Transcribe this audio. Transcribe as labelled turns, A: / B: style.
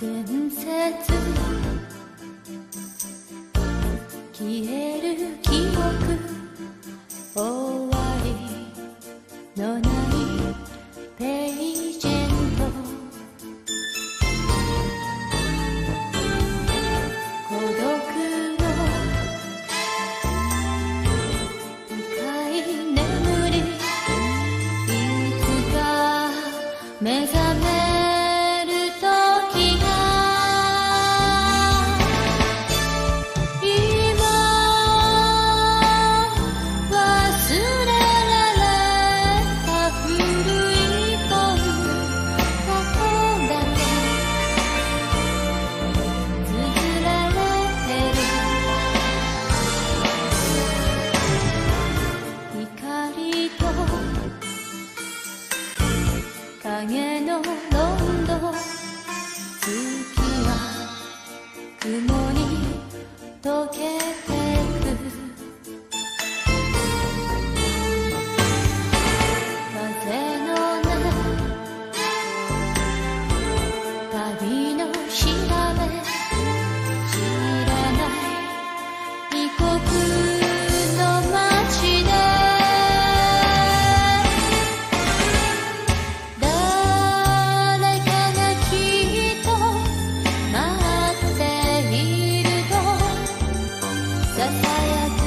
A: 伝説。消える記憶。終わりのないページェント。孤独の深い眠り。いつか目覚める。溶け Sapphire